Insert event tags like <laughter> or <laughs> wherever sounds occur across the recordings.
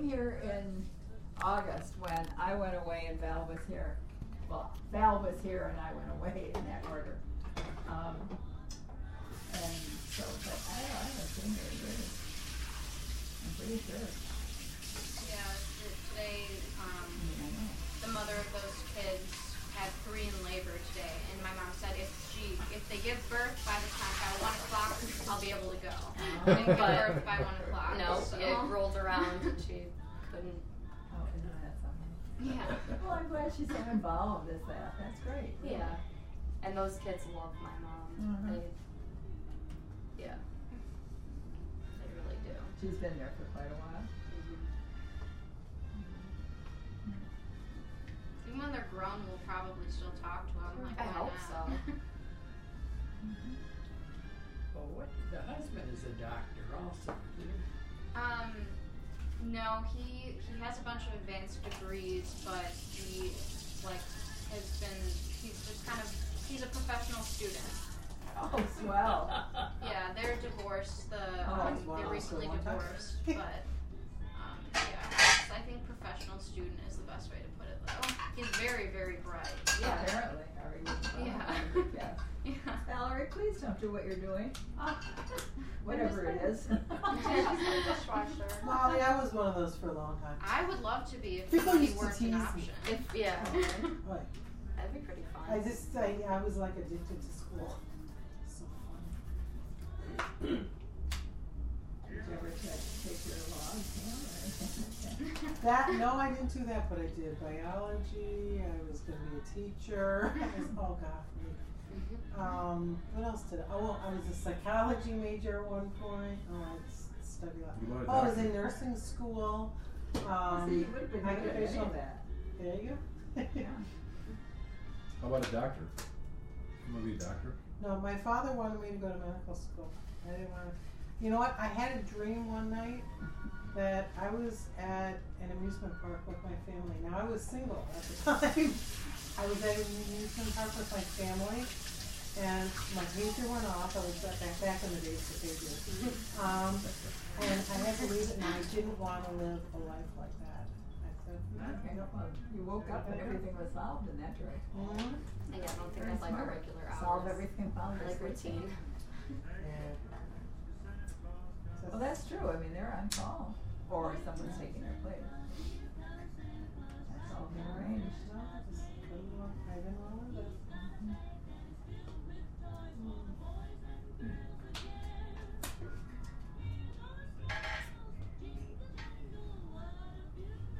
came here in August when I went away and Val was here. Well, Val was here and I went away in that order. Um, and so, but I, I haven't seen her in years. I'm pretty sure. Yeah, today, um, I mean, I know. the mother of those kids had three in labor today, and my mom said if she, if they give birth by the time by one o'clock, I'll be able to go. They didn't give birth by one o'clock. No, so. it rolled around and she couldn't. Oh, isn't that something? Yeah. <laughs> Well, I'm glad she's so involved as that. That's great. Yeah. And those kids love my mom. Mhm. They, yeah. They really do. She's been there for quite a while. Even when they're grown, we'll probably still talk to them. Like, I why hope not? so. <laughs> Well, what, the husband is a doctor also, isn't he? Um, no, he he has a bunch of advanced degrees, but he like has been he's just kind of he's a professional student. Oh, swell. Yeah, they're divorced. The Oh, um, wow, they're recently time. divorced, but um, yeah, I think professional student is the best way to put it. Though he's very very bright. Yeah. Apparently, are? Yeah. yeah. <laughs> Yeah. Valerie, please don't do what you're doing. <laughs> Whatever it is. <laughs> Dishwasher. Molly, I was one of those for a long time. I would love to be if People used to weren't tease an me. option. If yeah. Boy, That'd be pretty fun. I just, I, I was like addicted to school. So fun. <clears throat> Did you ever take, take your law exam or anything like that? That, no, I didn't do that, but I did biology, I was gonna be a teacher, <laughs> I was, oh god, me. Mhm. Um, what else did I, oh, I was a psychology major at one point, oh, I s- studied a lot. You Oh, I was doctor? in nursing school, See, um, you would have been good at any occupational- that. there you go. Yeah. <laughs> How about a doctor? You want to be a doctor? No, my father wanted me to go to medical school. I didn't want to. You know what? I had a dream one night that I was at an amusement park with my family. Now I was single at the <laughs> time. I was at an amusement park with my family, and my pager went off. I was back back in the days of pagers. <laughs> Um, and I had to leave it, and I didn't want to live a life like that. I said, Okay, no. well, you woke up and everything was solved in that direction. Mhm. Yeah, I don't think Very I'd like a regular hours. Solve everything found I like routine. Yeah. So- Well, that's true. I mean, they're on call, or someone's taking their place. That's all been arranged. No, I just couldn't want- I didn't want to live it.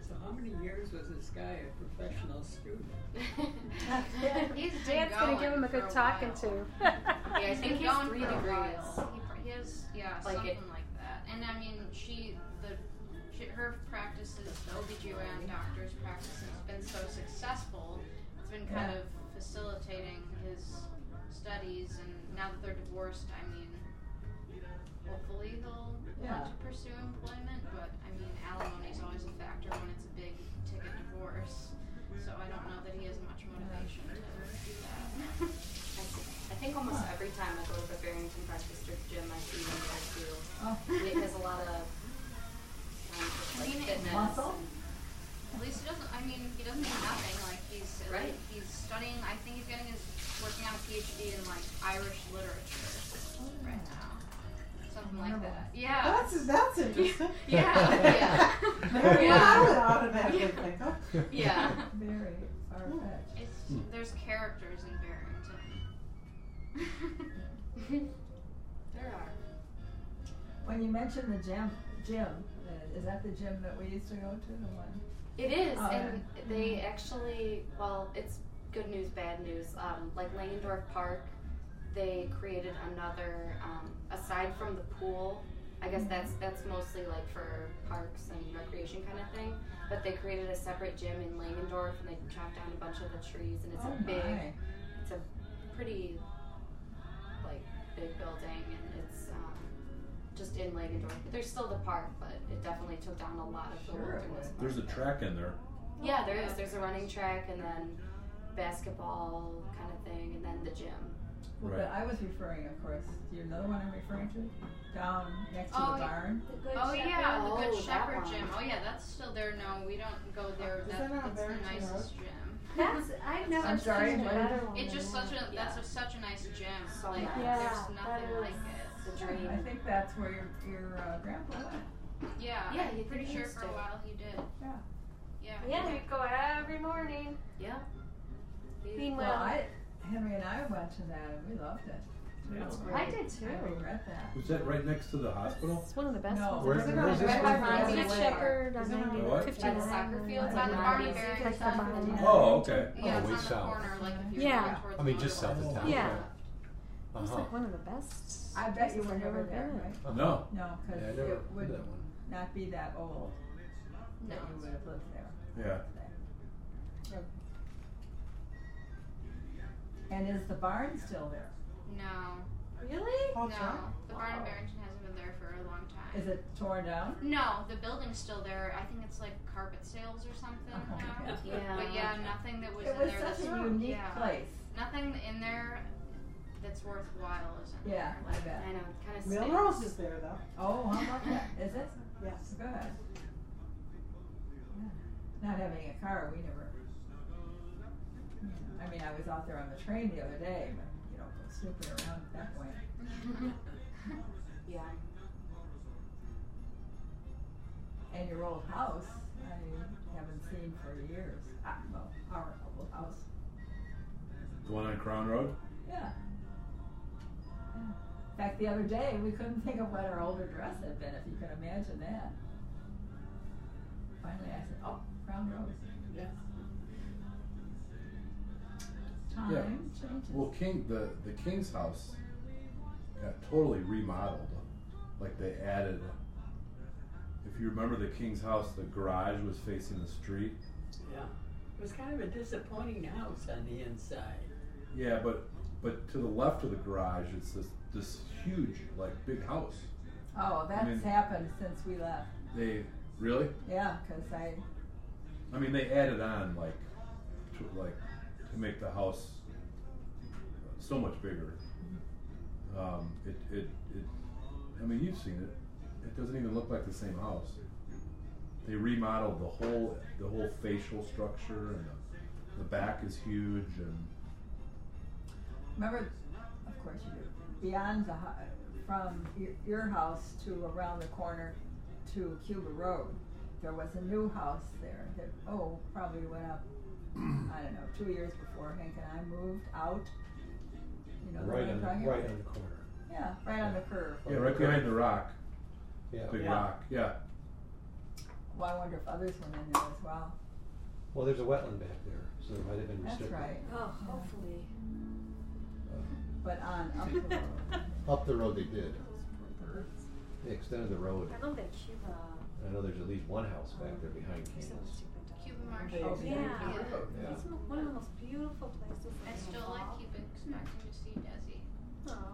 So how many years was this guy a professional student? <laughs> He's been Dad's gonna give him a for good talking to. Yeah, I think he's going three for a degrees. while. He, pr- he has, yeah, Like something it- like that. And I mean, she, the, she, her practices, the OBGYN doctor's practice has been so successful. It's been kind of facilitating his studies, and now that they're divorced, I mean, hopefully he'll Yeah. want to pursue employment. But I mean, alimony is always a factor when it's a big ticket divorce. So I don't know that he has much motivation to do that. <laughs> I think almost every time I go to the Barrington Breakfast District gym, I see him there too. Oh. He has a lot of um, I like mean, fitness. Muscle? At least he doesn't. I mean, he doesn't do nothing. Like he's Right. he's studying. I think he's getting his working on a PhD in like Irish literature right now, something like that. Yeah. That's that's interesting. <laughs> Yeah, yeah. <laughs> Very Yeah. I would automatically think, yeah. Very far fetched. It's there's characters in Barrington. There are. When you mentioned the gym, gym, uh, is that the gym that we used to go to? The one? It is, Oh, and yeah. they actually, well, it's good news, bad news. Um, like Langendorf Park, they created another, um, aside from the pool. I guess that's that's mostly like for parks and recreation kind of thing. But they created a separate gym in Langendorf, and they chopped down a bunch of the trees, and it's oh a big, my. it's a pretty, big building, and it's um, just in Langendorf. But there's still the park, but it definitely took down a lot of the Sure it wilderness. would. There's a track in there. Yeah, there is. There's a running track and then basketball kind of thing, and then the gym. Well, Right. but I was referring, of course, do you know the one I'm referring to? Down next to Oh, the barn? The Good Oh Shepherd. yeah, the Oh, Good that Shepherd gym. Oh yeah, that's still there. No, we don't go there. Is That, that on that's the Barrington nicest gym. That's I've never I'm sorry, seen a better one. It's just such a that. that's a, such a nice gym. So like nice. there's nothing like it. the dream. I think that's where your, your uh, grandpa went. Yeah, Yeah, I'm he pretty sure for a while he did. Yeah. Yeah. Yeah, we'd go every morning. Yeah. Meanwhile, Well, I, Henry and I went to that and we loved it. Yeah. It's I did too. I regret that. Was that right next to the hospital? It's one of the best No. ones. Where- Is it where's on- this right by Is it Shepherd on is it on 90, what? 59. By the soccer field, It's on the Barney Yeah. Like the Barney. Oh, okay. Yeah, Oh, it's way on the south. corner, like if you're Yeah. going towards I mean, just south of motorway. town. Yeah. Uh It's like one of the best. I bet you were I've never ever there, been. right? No. No, because Yeah, it would not be that old No. that you would have lived there. Yeah. And is the barn still there? No. Really? Oh, No. John? The Barney Wow. Barrington hasn't been there for a long time. Is it torn down? No, the building's still there. I think it's like carpet sales or something Oh, now. okay. Yeah. But yeah, nothing that was It in was there such that's a unique yeah. place. Nothing in there that's worthwhile is in Yeah, there. I bet. I know, kind of Millrose is there though. Oh, how about that? Is it? Yes. Good. Yeah. Not having a car, we never. I mean, I was out there on the train the other day, but you snooping around at that point. Yeah. And your old house, I haven't seen for years. Ah, well, our old house. The one on Crown Road? Yeah. yeah. In fact, the other day we couldn't think of what our older dress had been, if you can imagine that. Finally, I said, "Oh, Crown Road." Yeah. Time Yeah. changes. Well, King, the, the King's house got totally remodeled. Like they added, if you remember the King's house, the garage was facing the street. Yeah. It was kind of a disappointing house on the inside. Yeah, but but to the left of the garage, it's this this huge like big house. oh, that's mean- happened since we left. They really? Yeah, because I I mean, they added on like to like to make the house so much bigger. Um, it, it it I mean, you've seen it. It doesn't even look like the same house. They remodeled the whole the whole facial structure and the, the back is huge and remember. Of course you do. Beyond the from your, your house to around the corner to Cuba Road, there was a new house there that oh probably went up. I don't know, two years before Hank and I moved out. You know, the Right one on I'm the, talking right about? on the corner. Yeah, right on the curve. yeah, right behind the rock, Yeah. big Yeah. rock. Yeah. Well, I wonder if others went in there as well. Well, there's a wetland back there, so it might have been That's restricted. right. Oh, hopefully. But on up the road. Up the road they did. They extended the road. I love that Cuba. I know there's at least one house back um, there behind There's so much King's. Stupid dog. Cuban Marsh. They Oh, extended yeah. Yeah. It's one of the most beautiful places. I still like keep expecting to see Desi.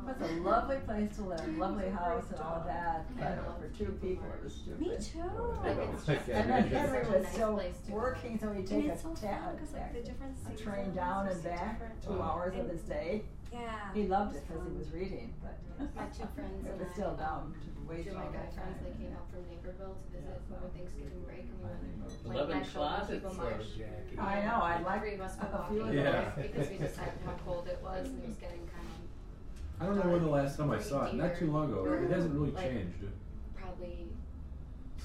It's a lovely place to live, lovely house and all that, but for two people it was stupid. Me too. Like it's Like, just And then It's Henry was nice still place working, so he'd take a it's so ta- fun like the a train down and back, two hours of his day. Yeah. He loved it because he was reading, but My two <laughs> friends it and was I, still dumb to waste Two of all my guy that friends, they came out from Naperville to visit over Thanksgiving break and we went late Eleven night show in closets Cuba for Marsh. Jackie. I know, I'd like Three of us a were few walking of Yeah. those. because we decided how cold it was and it was getting kind of I don't know when the last time I saw it. Not too long ago. It hasn't really Like- changed probably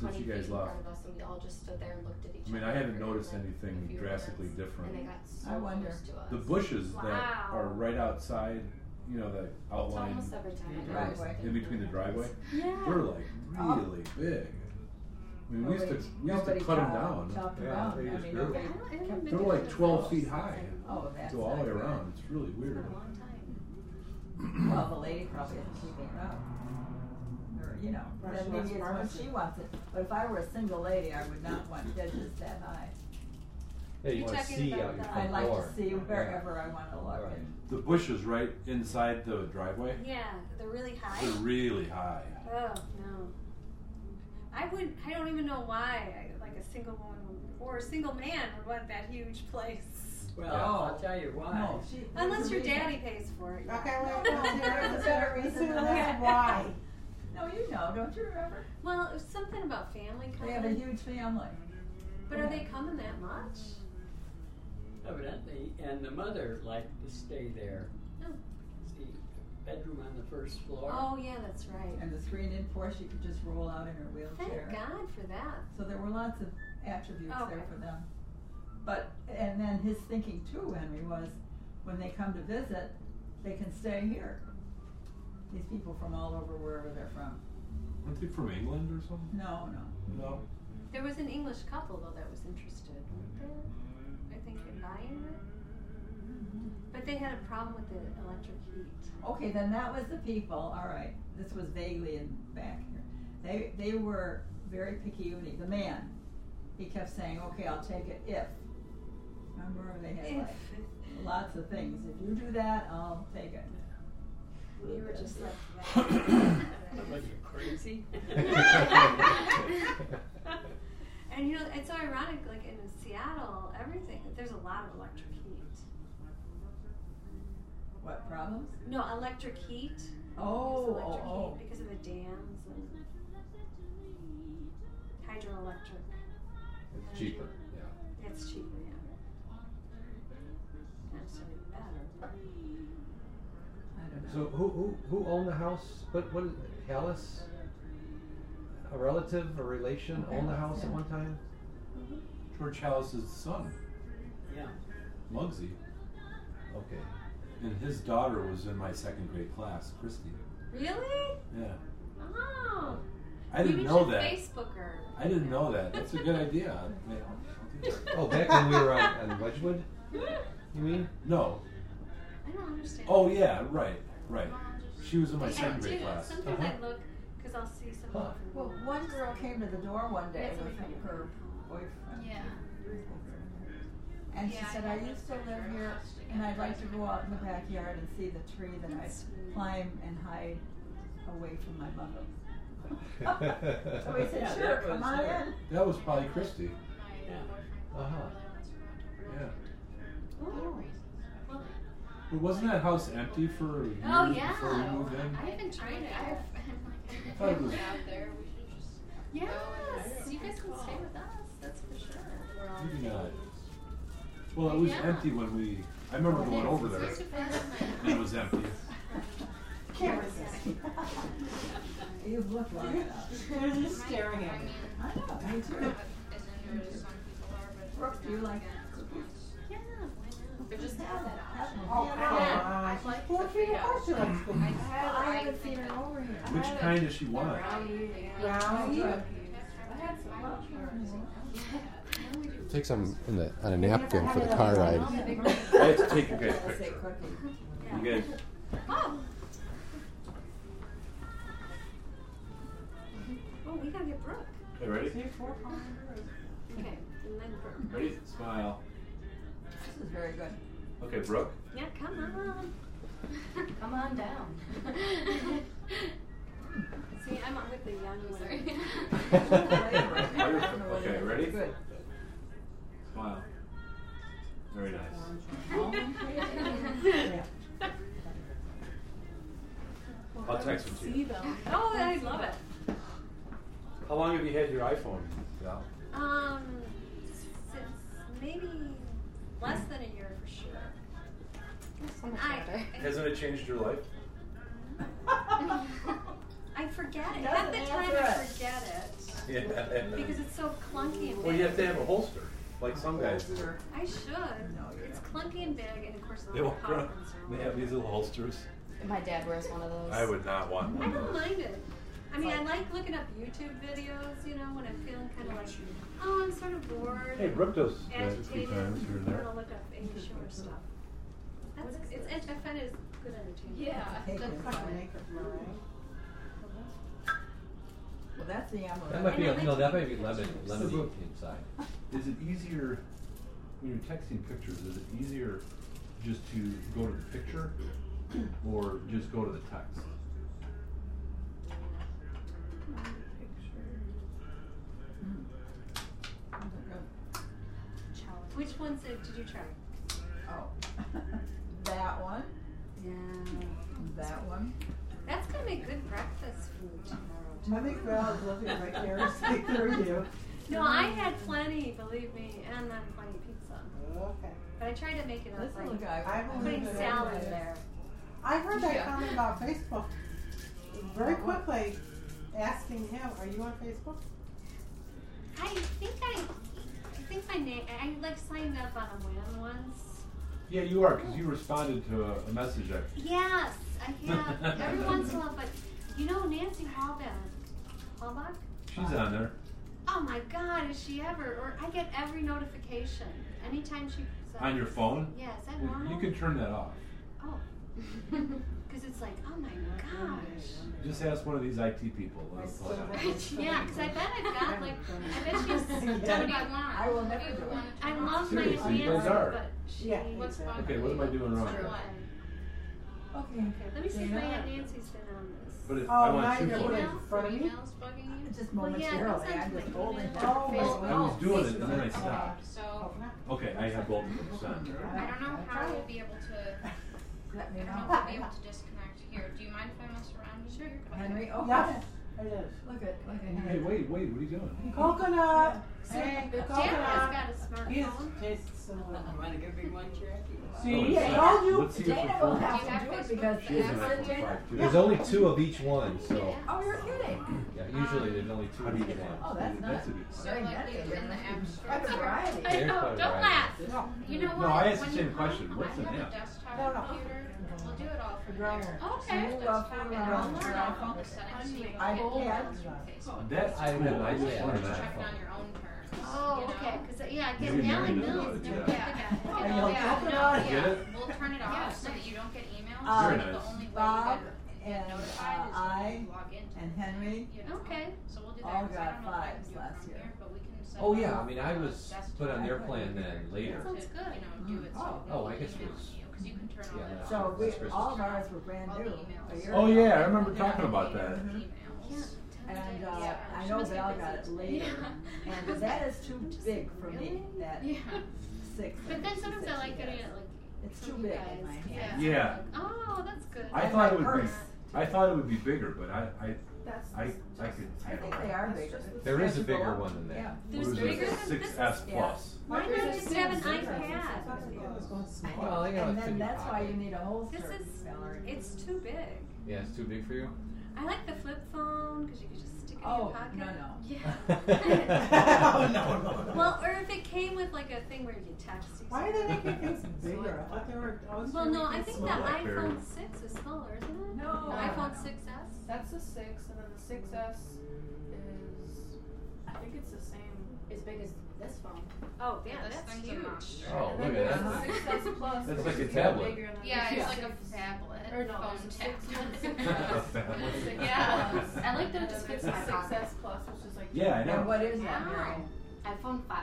since twenty you feet guys in left. front of us and we all just stood there and looked at each I mean, other. I haven't for, noticed like, a anything few drastically minutes. different. And they got so I wonder. close to us. The bushes that are right outside, you know, the It's outline almost every time I go. driveway. in between the driveway, Yeah. they're like Oh. really big. I mean, we used to Nobody- we used to nobody cut them chopped- down. Chopped them Yeah, down, they I just mean, grew. nobody I don't- I haven't kept been They're to like the 12 house feet since high. then. Oh, that's Go all the not way good. around. It's really It's weird. been a long time. Well, the lady probably isn't keeping it up. Or, you know, Or then she maybe it's when privacy. she wants it. But if I were a single lady, I would not want hedges that high. Yeah, you You're wanna talking see about out your the- front I'd like door. to see Yeah. wherever I wanna look Right. and The bushes right inside the driveway, Yeah, they're really high. they're really high. Oh no. I would. I don't even know why. I, like a single woman or a single man would want that huge place. Well, Yeah. I'll tell you why. No, she. Unless your reason. daddy pays for it. Okay, wait, no, there's a better reason. reason than That's why. <laughs> No, you know, don't you remember? Well, it was something about family coming. They have a huge family. But are they coming that much? Evidently, and the mother liked to stay there. Oh. See, bedroom on the first floor. Oh yeah, that's right. And the screen-in porch, she could just roll out in her wheelchair. Thank. God for that. So there were lots of attributes there for them. But, and then his thinking too, Henry, was when they come to visit, they can stay here. These people from all over wherever they're from. Aren't they from England or something? No, no. No. There was an English couple though that was interested, weren't there? I think in buying it. But they had a problem with the electric heat. Okay, then that was the people, all right, this was vaguely in back here. They, they were very picky, the man, he kept saying, okay, I'll take it if. Remember, they had like If lots of things, if you do that, I'll take it. We were just like What, you crazy? And you know, it's so ironic, like in Seattle, everything, there's a lot of electric heat. What, problems? No, electric heat. Oh, oh, oh. electric oh, oh. heat because of the dams and hydroelectric. It's cheaper, yeah. It's cheaper, yeah. Necessarily better. I don't know. So who, who, who owned the house? What, what, is Hallis? A relative, a relation owned the house at one time? Mm-hmm. George Hallis's son, Yeah. Muggsy, Okay. and his daughter was in my second grade class, Christy. Really? Yeah. Oh. I didn't Maybe know should that. Facebook her. I didn't know that. That's a good idea. I'll- I'll do that. Oh, back when we were on, on Wedgwood, <laughs> you mean? No. I don't understand. Oh yeah, right, right. She was in my I second do. grade class. Sometimes Uh-huh. I look because I'll see some Huh. Well, one girl came to the door one day with her boyfriend. Yeah. And she Yeah, said, know I those used to live here and I'd like to go out in the backyard and see the tree that I That's climb and hide away from my mother. <laughs> So so we said, Yeah, sure, that come was on her. in. That was probably Christy. Yeah. Uh-huh. Yeah. Oh. Well, But wasn't that house empty for years Oh yeah. before we moved in? I've been trying to. I've, I'm thought like, it was- out there. We should just. Yes, you guys can stay with us. That's for sure. We're all Maybe not. Well, it was Yeah. empty when we. I remember going over there. It's supposed to be and It was empty. Can't resist. You've looked long enough. They're just staring at I me. I know, I'm me too. as into it as some people are, but. Brooke, do you like Yeah. Cookies? Yeah, why not? But just have that option. Oh, come on. I like Well, if you Sophia. of course you like cookies. Well, I haven't seen her over here. Which kind does she want? Brownie. Mm-hmm. Take some in the, on a napkin for the car ride. I <laughs> have to take your guys' picture. You guys. Oh. Oh, we gotta get Brooke. Okay, ready? Four pound Okay, and then Brooke. Ready? Smile. Okay, Brooke. Yeah, come on. <laughs> Come on down. <laughs> See, I'm up with the young one. <laughs> guys do. I should. No, It's don't. clunky and big, and of course the They little walk around. They have these little holsters. My dad wears one of those. I would not want one. I don't mind it. I mean, I like looking up YouTube videos, you know, when I'm feeling kind of like, oh, I'm sort of bored. Hey, Brooke does that a agitated. few times here and I'm there. gonna look up Amy Schumer stuff. That's, it's, it's, I find it good entertainment. Yeah. Take that's it. fine. Makeup, right? Uh-huh. Well, that's the amaretto. That might be, And I no, that might be eat lemon, pictures. lemony So- inside. Is it easier when you're texting pictures? Is it easier just to go to the picture, or just go to the text? Which ones did, did you try? Oh, <laughs> that one, Yeah. that one. That's gonna make good breakfast food tomorrow. I think Val is looking vicariously through you. No, I had plenty, believe me, and then plenty pizza. Okay. But I tried to make it This up little like guy. I believe putting salad anyway. there. I heard that Yeah. comment about Facebook very quickly, asking him, "Are you on Facebook?" I think I, I think my name. I like signed up on a win once. Yeah, you are, because you responded to a, a message I. Yes, I have every <laughs> once in a while. But you know Nancy Hallback, Hallback. She's on there. Oh my God, is she ever? Or I get every notification anytime she. puts up- On your phone? Yeah, is that Well, normal? You can turn that off. Oh. <laughs> Because it's like, oh my gosh. Just ask one of these IT people. let them play yeah, because I bet I've got like, I bet she's. <laughs> What do you want? I will What never do you it. to I love my Seriously, you Nancy, guys are. but she. Yeah. What's wrong? Okay, what am I doing wrong? Okay. Okay, let me see if my Dana? Aunt Nancy's been on this. But if Oh, I want you're two gonna put in front of me. Emails bugging you? Just Well, yeah, momentarily, I'm just like holding email. that. Oh, oh Facebook. I was doing it and then I oh, stopped. So, Okay, I have both of them sent. I don't know how we'll be able to, <laughs> Let I me don't know know. if we'll be able to disconnect here. Do you mind if I mess around with you? Henry, oh, Yes, it is. Look at, look at Hey, wait, wait, what are you doing? Coconut. Hey, The Dad coconut. has got a oh, He is smartphone. tastes so good. Want to get a big one, Jackie? See, Yeah. I told you. Let's see if will have to do it because She has an it's iPhone Dana. 5 too. There's only two of each one, so Oh, you're kidding. yeah, usually um, there's only two of each one. Oh, that's That's not. a good So Very like nice. in the app store. Quite a variety. I know, don't variety. laugh. You know what? No. I asked the When same question. What's I an app? No, no. Computer. We'll do it all from there. Okay. You, uh, and I'll with off all the settings so I get will emails add. Facebook. That's I cool. I just yeah. learned Check that. it on your own terms. Oh, you okay. Because yeah, because now I knows know. how to do Never that. get the guy. Yeah, okay? no, Get yeah. We'll turn it off so that you don't get emails. Uh, Very nice. only way Bob and notified uh, is I log into and Henry? Okay. So we'll do that. all 'cause got don't know if I can fives last year. here, but we can set Oh yeah, I mean I a was put on their plan then to, later. Sounds good. You know, do it so Oh. Oh, I guess it was- you, 'cause you can turn all Yeah, that that's So we, all of ours were brand new. emails. a year Oh yeah, I remember Yeah. talking about that. Emails. And uh, Yeah. I know must be Val got it today. <laughs> later, and that is too <laughs> big for me, that Yeah. <laughs> six. But then sometimes I like getting it like. It's too you big guys, in my 'cause hand. it's Yeah. Oh, that's good. I And thought it would be. I thought it would be bigger, but I, I, That's I, I just- could. I think they are bigger. There is a As you go bigger one than that. Yeah. There's What is bigger it? than Six this S Yeah. plus. Why not just have an iPad? thought it was going small. Well, they got a And fit then your that's why pocket. you need a holster, This is, Valerie. it's too big. Yeah, it's too big for you. I like the flip phone because you can just stick it in Oh, your pocket. no, no. <laughs> Yeah. oh, no, no, no. well, or if it came with like a thing where you text. you Why are they something. making things bigger? I thought they were always Well, no, I think the smaller. Blackberry. iPhone 6 is smaller, isn't it? No. The iPhone 6S? That's the six, and then the 6S is, I think it's the same. As big as this phone. Oh, yeah, This that's thing's a huge. monster. Oh, look at that the thing. 6S Plus. That's like a tablet. Bigger, and then Yeah, it's the like a tablet. Or no, phone there's <laughs> <laughs> a tablet. Yeah. <laughs> I like them And to then fit there's in my the pocket. 6S Plus, which is like. Yeah, I And know. what is that, Wow. Mary? iPhone 5.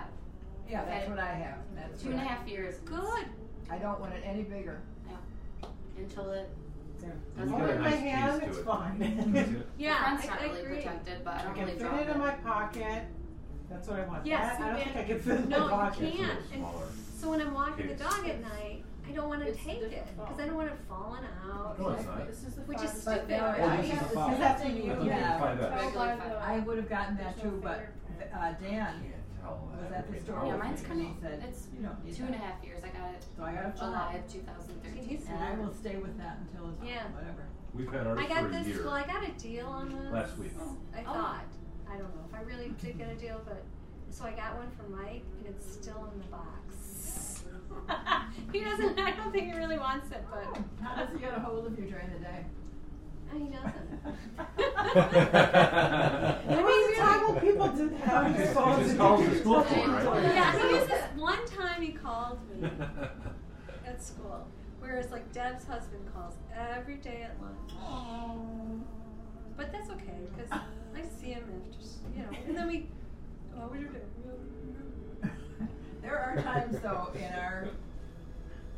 Yeah, that's what I have, that's Two and a what I- half years. Good. I don't want it any bigger. Yeah. Until it. There. That's You Hold got it a in my nice hand, piece it's it. fine. Is? Yeah, the front's I, not I really agree. protected, but I I don't can really fit it in my pocket. That's what I want. Yes, That, I don't think I can. can fit in No, my you pocket. It's a can't. And. So when I'm walking the dog at night, I don't want to It's take it because. I don't want it falling out. No, it's not. This is the Which is stupid. Valerie, I this is have, a this is that thing I you thought you had have. five S. Tell by the- I would have gotten that too, but, fingerprint. uh, Dan was at the store Yeah, mine's coming. kind and he of. said, It's you don't need two and a that. half years. I got it So I got a July of 2013. And I will stay with that until it's Yeah. whatever. We've had ours I for got a this. year. Well, I got a deal on this. Last week. I Oh. thought. I don't know if I really did get a deal, but so I got one for Mike, and it's still in the box. <laughs> he doesn't. I don't think he really wants it, but How does he get a hold of you during the day? uh, he doesn't. There was a time when people did have He their just- phones just calls the could school touch phone, it. right? <laughs> yeah, he was this one time he called me <laughs> at school, whereas like Deb's husband calls every day at lunch. But that's okay because <laughs> I see him after, s- you know, and then we. Oh, what was your day? There are times though in our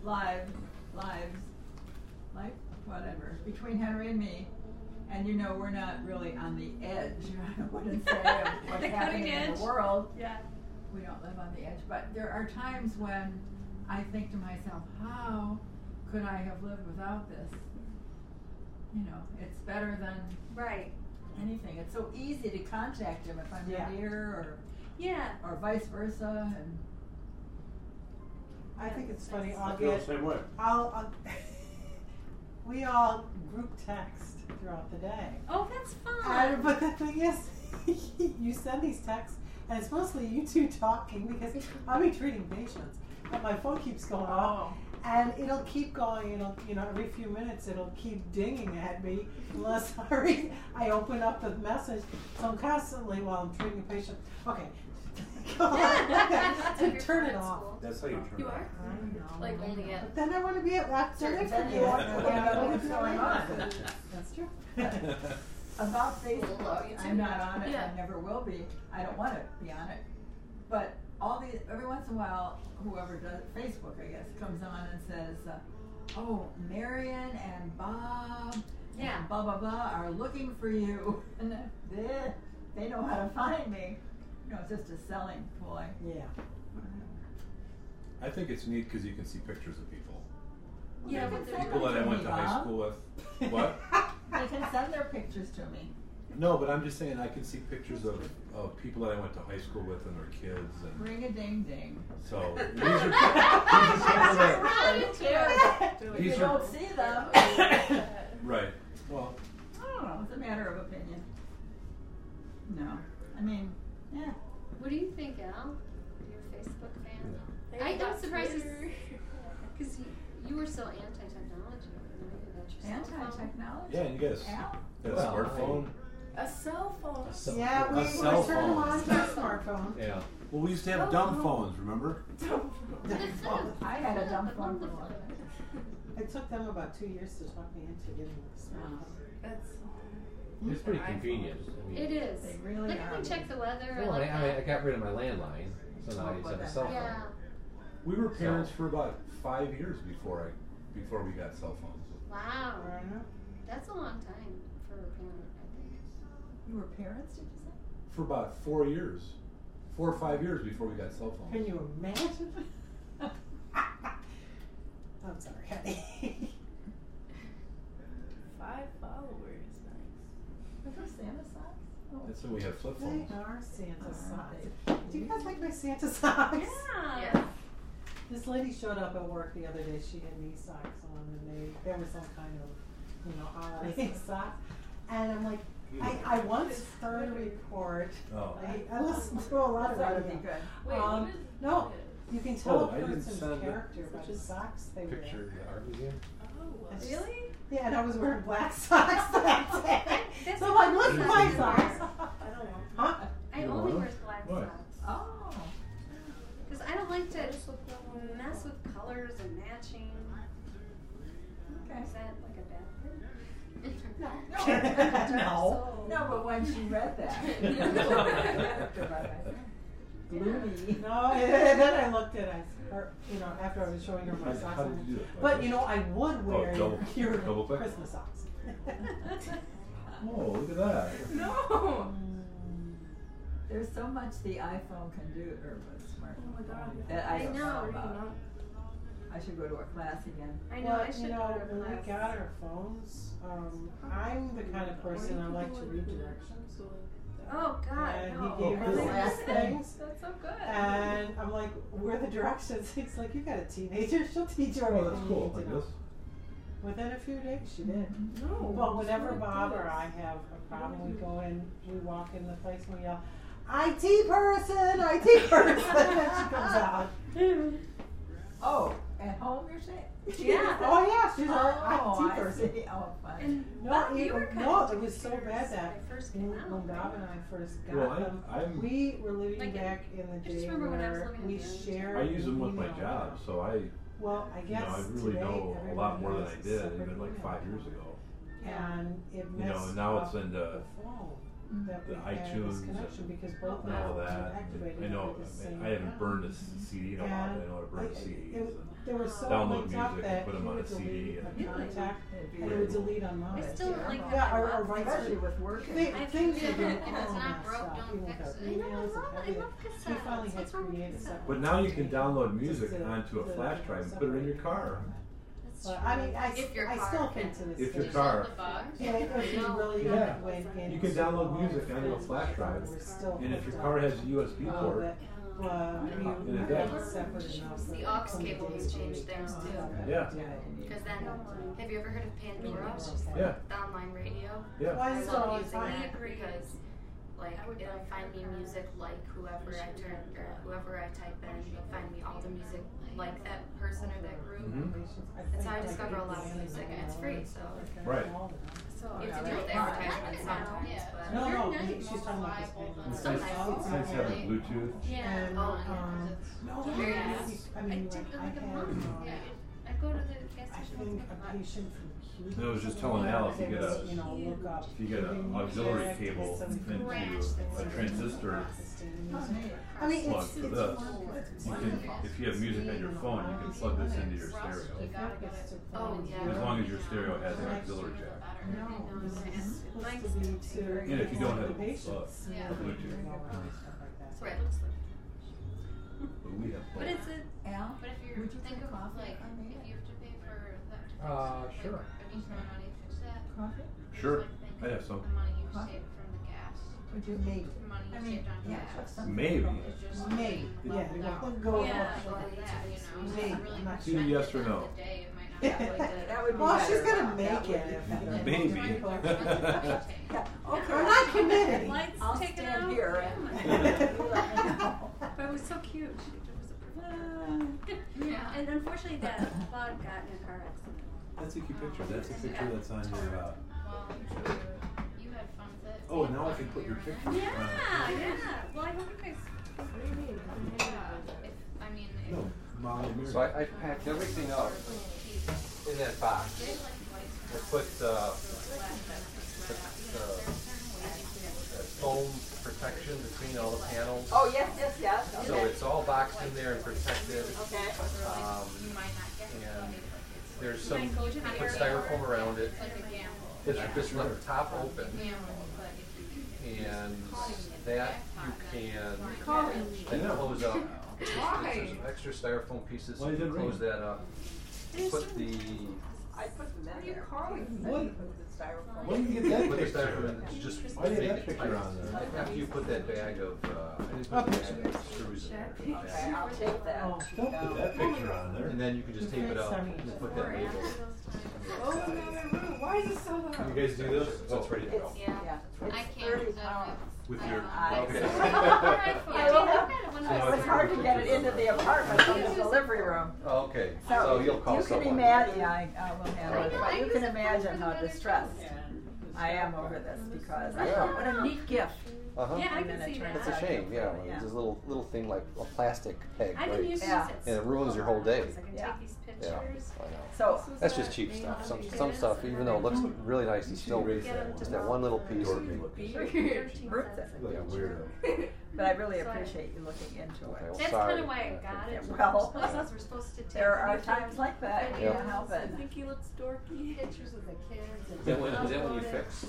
lives, lives, life, whatever, between Henry and me, and you know, we're not really on the edge, <laughs> I wouldn't say, of <laughs> what's The happening cutting in edge? the world. Yeah. We don't live on the edge, but there are times when I think to myself, how could I have lived without this? You know, it's better than Right. anything. It's so easy to contact him if I'm Yeah. not here or Yeah. or vice versa and I think it's funny. I I'll feel get the same way. I'll, I'll <laughs> we all group text throughout the day. Oh, that's fun. And, but the thing is, <laughs> you send these texts, and it's mostly you two talking because I'll <laughs> be treating patients, and my phone keeps going off, oh. And it'll keep going. It'll, you know, every few minutes it'll keep dinging at me unless I read, I open up the message. So I'm constantly while I'm treating a patient. Okay. <laughs> Go <laughs> to turn it off. school. That's how you turn You it are? off. Like only at But then I want to be at work Certain then you you. want to know what's going on. That's true. <laughs> about Facebook, allow you to. I'm not on it, Yeah. I never will be, I don't wanna be on it. But all these, every once in a while, whoever does, Facebook, I guess, comes on and says, uh, oh, Marion and Bob Yeah. and blah, blah, blah are looking for you. <laughs> And they, they know how to find me. You know, it's just a selling ploy. Yeah. I think it's neat because you can see pictures of people. Yeah, They but can they're- send People that I went to high school with. <laughs> What? They can send their pictures to me. No, but I'm just saying I can see pictures of, of people that I went to high school with and their kids and Ring a ding ding. so these are, these are people that If you are- don't see them, <coughs> right. Well, I don't know, it's a matter of opinion. No, I mean, yeah. What do you think, Al? You're a Facebook fan? Hey, I, I'm got surprised because <laughs> you, you were so anti-technology. Maybe that's your cell phone. Anti-technology. yeah, and you guys Al? got a Well, smartphone. A cell phone. A cell Yeah, phone. we, A we cell turn them on to a smartphone. <laughs> Yeah. Well, we used to have dumb phones, remember? Dumb <laughs> phones. I had a <laughs> dumb phone for a long time. It took them about two years to talk me into getting a smartphone. That's. It's pretty convenient. I mean, It is. They really like are if we check the weather. Well, I, like I, mean, I got rid of my landline, so now I just have a cell phone. Yeah. We were parents for about five years before I, before we got cell phones. Wow. That's a long time for a parent, I think. You were parents, did you say? For about four years, four or five years before we got cell phones. Can you imagine? <laughs> I'm sorry, honey. <laughs> Five followers. Nice. Are those Santa socks? Oh. That's when we have flip phones. they are Santa socks. Do you guys like my Santa socks? Yeah. Yeah. <laughs> This lady showed up at work the other day. She had these socks on, and they there was some kind of, you know, holiday socks. And I'm like, I, I once heard a report. Oh. I, I listened to a lot of That would radio. Wait, Um, what is no. You can tell Oh, a I didn't person's send it. character by the socks they wear. Picture the art museum. Oh, It's well. just- Yeah, and I was wearing black <laughs> socks that day. <laughs> That's so I'm like, look at my socks. I don't <laughs> know. Huh? I You don't only wear black Why? socks. Oh. Because I don't like to Just with the one- mess with colors and matching. Okay. Is that like a bad thing? No. <laughs> No, No. but when she read that. <laughs> Gloomy. No, and <laughs> then I looked at I, her, you know, after I was showing her my socks. how I'm did you like, do that? But you know, I would oh, wear double- your double click? Christmas socks. Oh, look at that. No. There's so much the iPhone can do, or the Oh my god. That I I know, know Are about. Not? I should go to a class again. I know, well, I should you know, go to when we got our phones, um, I'm the kind of person I like to read directions. Oh God, and no. he gave her really? last things. That's so good. And I'm like, where are the directions? <laughs> He's like, you got a teenager, <laughs> she'll teach you Oh, everything that's cool. need Like to know. this. Within a few days, she did. No. But whenever Bob like or. I have a problem, we go in, we walk in the place and we yell, IT person, IT person, <laughs> and she comes out. Oh, at home you're saying? Yeah. <laughs> Oh yeah, she's Oh, our I IT person. see. <laughs> Oh, fun. No, Bob, it- you were kind no, of it was so bad that when I first when, out. when Bob and I first got Well, them, I'm- we were living Like, back in the I just day remember when I was where living we Burlington. shared. I use them with my job, so I, Well, I guess know, I really know a lot more than I did even like five years ago. And it You know, and now it's up into- the phone. that we the had this iTunes connection and because both of and all them that. activated I know. under the same I haven't burned a. CD in a while. but I know how to burn And I- CDs. it- They were so Download linked up music and that put 'em he on would a CD delete a and- contact It'd and it would delete on mine. I still like Yeah, that. or, or I vice Especially versa. with work. They, I things feel are doing like <laughs> if all it's not that broke, stuff, don't even with fix our it. I know, I emails love and. I everything. love We cassettes. finally had What's wrong with created cassettes? something. But now you can download music onto a flash drive and put it in your car. That's But. I mean, I, If your I car still can- think to this If your Did car- the bugs? Yeah, if you No. really Yeah. got way again. You can download music onto a flash drive, And if your car has a USB Oh, port, that, uh, we, In we a had day. it separate enough. The aux some cable has we changed would things, talk too. about Yeah. that. Because then, have you ever heard of Pandora? Yeah. The online radio? Yeah. Well, I I used to using find that because, like, it'll find me music like whoever I turn or whoever I type in. It'll find me all the music like that person or that group. Mhm. That's how I discover a lot of music, and it's free, so Right. So you have to deal with right. advertisements sometimes. Yeah. But No, no, You're he- nice. she's talking about this Reliable, thing. It's So nice, nice. it's nice having Bluetooth. Yeah. And, Oh, um, no, Very I nice. I I mean, did like, I a month. Yeah. I go to the gas I think a a patient from Cuba. No, I was just telling something, Alice, you get a- You know. If you get an auxiliary cable some into a transistor music. I mean, plug it's, for it's this, you can, if you have music on your phone, you can plug this into your stereo. Oh. As long as your stereo has an auxiliary jack. No, this is supposed to be to. And if you don't have the a, patients. uh, a Bluetooth. and all that stuff like that. Right. But we have What both. is it? Al, But if you Would you think of like, I made if you have to pay for that to Uh, sure. like, if you spend money to fix that, coffee? Sure, like, I have some. The money you Coffee? save from the gas, Would you maybe? the money I mean, yeah, gas. something. Maybe. Just Maybe, yeah, leveled you out. can go. Yeah. Like that, you know, Maybe, really I'm not It's either yes or no. the day, it might not Yeah. be like the- That would be Well, she's gonna That make would it. be if- better. if Maybe. <laughs> Yeah, okay. I'm not committing. Lights I'll taken stand out. here my and- God. You let me know. But it was so cute. She was a. <laughs> Yeah. <laughs> And unfortunately, that bug got in a car accident. That's a cute picture, that's a picture that's on your, uh, Well, you had fun with it. oh, now I can put your picture on. Yeah, yeah. Well, I hope you guys. Yeah, if, I mean, if. No, Molly. So I, I packed everything up in that box. I put, uh, the, the foam protection between all the panels. Oh, yes, yes, yes. So it's all boxed in there and protected. Okay. Um, You might not get it. and maybe like it's there's some, Might go to the put styrofoam around it. like. Just, just let the top open. Gamble, but if you And that you can then close up. There's some extra styrofoam pieces, Why did it close rain? that up. Put the, I put them in there. What? You put the styrofoam. When did you get that put the picture? styrofoam in, it's just Why did make that it picture tight. on there? After you put that bag of, uh, I didn't put the bag of screws in there. Okay. I'll take that. Oh. Don't put that picture on there. And then you can just tape it up and put that label. Oh, another room. Why is it so hot? Can you guys do this? So it's ready to go. It's, yeah. I can't, 30 'cause I don't pounds. Have- With <laughs> I your, don't Okay. I So it hard to get it into the apartment from the delivery room. Okay, So so you'll call you can someone. imagine, yeah, I, I will handle it, but you can imagine how distressed. I am over this because I Yeah. thought, what a neat gift. Uh-huh. Yeah, I can see that. It's a shame, yeah. Yeah. It's a little little thing like a plastic peg, I didn't right? use Yeah. this. And it ruins your whole day. I can Yeah. Take these Yeah. I know. So, That's just cheap stuff. Some some stuff, even though it looks mm-hmm. really nice, it's still erase that one. just that one little piece. Dorky looking. Roots it. Like weirdo. <laughs> but I really appreciate you looking into Okay, it. well, That's sorry. kind of why I got it. <laughs> Well, Plus, us, we're supposed to take. There are times like that, you Yeah. can't help it. he looks dorky. Pictures of the kids. Is that when, is that when you fix?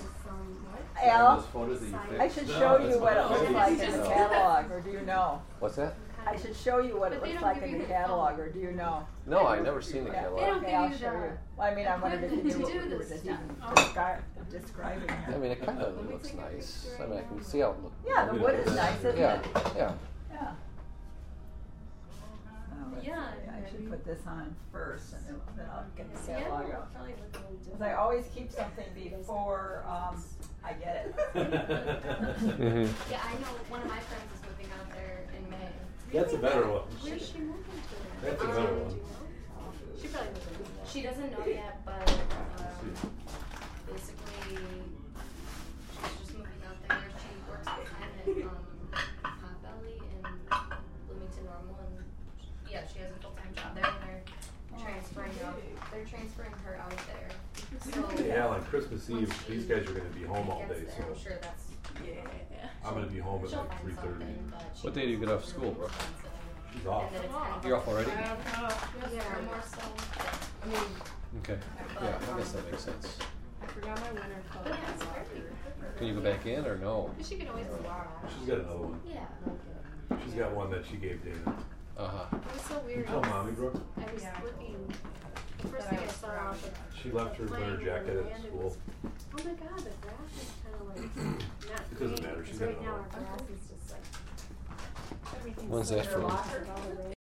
Al, Those photos that you fix? I should show you what it looks like <laughs> in the catalog, or do you know? What's that? I should show you what it But they looks like in the the catalog, or do you know? No, I've never seen the catalog. They don't okay, give I'll you show the you. Well, I mean, I wondered if you equipment knew to what do we were this just stuff. even describing I mean, it kind of looks nice. I mean, I can see how it looks. Yeah, the wood is nice, isn't Yeah, it? yeah. Yeah. Oh, Yeah, I should put this on first, and then, then I'll get the Yeah, catalog it'll out. probably look a Cause I always keep something before, um, I get it. <laughs> <laughs> Mhm. Yeah, I know one of my friends is moving out there in May. That's a better one. Where's she moving to? That's a better one. She probably doesn't. She doesn't know yet, but um, basically, she's just moving out there. She works full time at um, Potbelly in Bloomington Normal, and yeah, she has a full time job there. And they're transferring out. They're transferring her out there. So Yeah, on Christmas Eve, these guys are gonna be home all day, there, I'm so. sure that's Yeah. I'm gonna be home at like find three thirty. something, but she What day do you get off school, bro? She's off. And then it's You're off already? Yeah, more so. I mean, Okay. Yeah, I guess that makes sense. I forgot my winter coat. Yeah, it's very Can you go back in or no? She can always She's got another one. Yeah. She's got one that she gave Dana. Uh huh. It was so You weird. tell mommy, Brooke. I was Yeah. looking. The first thing I saw off of She left her winter jacket at school. Oh my god, the grass is kind of like <clears throat> not It doesn't green, matter, she's because got right now our grass is just like everything's When's so that from? locker.